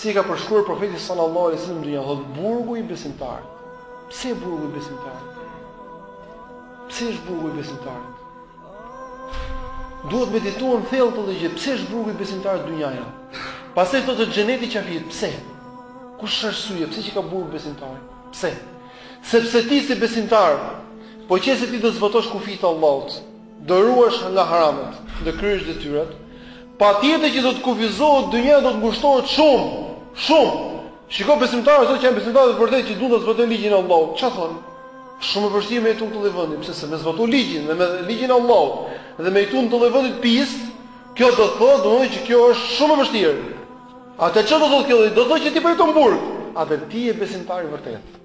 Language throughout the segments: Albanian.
Si e ka përshkruar profeti sallallahu alaihi wasallam dynjaja thotë burgu i besimtarit. Pse burgu i besimtarit? Pse është burgu i besimtarit? Duhet medituar thellë këto lloj gjëra, pse është burgu i besimtarit dynjaja? Pastaj thotë xheneti i qafirit, pse? Kush është arsyeja pse që qenka burg i besimtarit? Pse? Sepse ti si besimtar, po qe se ti do të zbatosh kufijtë e Allahut, Do ruhesh nga haramet, do kryesh detyrat, patjetër që do të kufizohet dynja do të ngushtohet shumë, shumë. Shiko besimtarët sot që janë besimtarë të vërtetë që duan të zbatojnë ligjin e Allahut. Çfarë thonë? Shumë e vështirë me jetu në këtë lloj vendi, pse se me zbatu ligjin dhe me ligjin e Allahut dhe me jetu në këtë lloj vendi të pisët, kjo do të thotë domethënë që kjo është shumë e vështirë. Atëherë çfarë do të thotë kjo? Do të thotë që ti po jeton në burg. Atëherë ti je besimtar i vërtetë.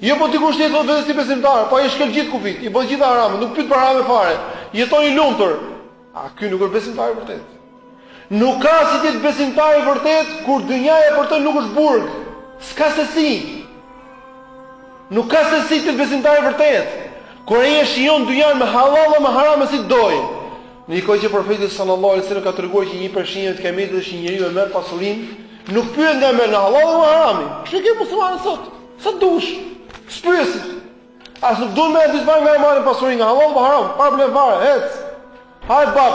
Jo po dikush tjetër i thotë vetes besimtar, po ai shkel gjithë kufijtë, i bën gjitha haramet, nuk pyet për harame fare. Jeton i lumtur. A ky nuk është besimtar i vërtetë. Nuk ka si të jetë besimtar i vërtetë kur dynjaja për të nuk është burg. S'ka se si. Nuk ka se si të jetë besimtar i vërtetë. Kur ai e shijon dynjanë me hallall dhe me harame si të dojë. Ndërkohë që Profeti sallallahu alejhi ue sellem ka treguar që një prej shenjave të Kiametit është njeriu e merr pasurinë, nuk pyet nga e merr nga hallalli apo harami. I ke muslimanët sot, sa dush, s'pyesin. As nuk duan me dit as nga e marrin pasurinë nga hallall apo haram, pa problem fare, ec. Hajt bab.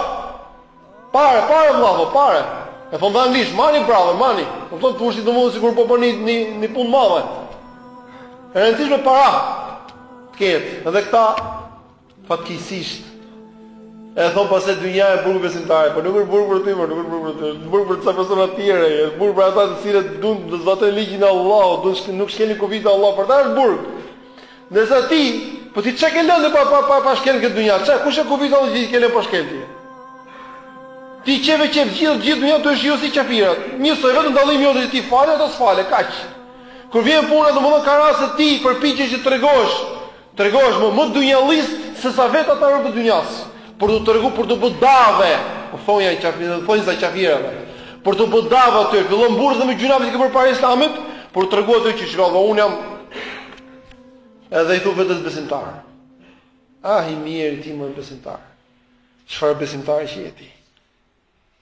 Pare, pare vlla, pare. E thonë anglisht, mani bravo, mani. Po thonë dikush domethënë sikur po bëjnë një një punë të madhe. E rëndësishme pare të ketë, edhe këta Fatkeqësisht, e thonë pastaj dynjaja burg i besimtarit, por nuk është burg për ty, por nuk është burg për ty, është burg për disa persona të tjerë, është burg për ata të cilët duan të zbatojnë ligjin e Allahut, duan të nuk shkelin kufijtë e Allahut, për ta është burg. Ndërsa ti, po ti çka ke lënë pa pa pa pa shkel në këtë dynja? Çka kush është kufiri i Allahut që ke lënë pa shkel ti? Ti qejfet e gjithë gjithë dynja do t'i shijosh si qafirat. Njësoj vetëm dallimi jot ti falesh apo s'falesh, kaq. Kur vjen puna, domethënë ka raste ti përpiqesh të tregosh Tregohesh më më dynjallist se sa vetë ata robët e dynjasë. Për t'u tregu, për t'u bë dave, u thonë ca qafir, u thonë ca qafirëve. Për t'u bë dave aty, fillon mburresh dhe me gjynahe që ke bërë para Islamit, për t'u tregu aty që shiko vlla unë jam edhe i thu vetes besimtar. Ah i mirë ti mo besimtar. Çfarë besimtar që je ti?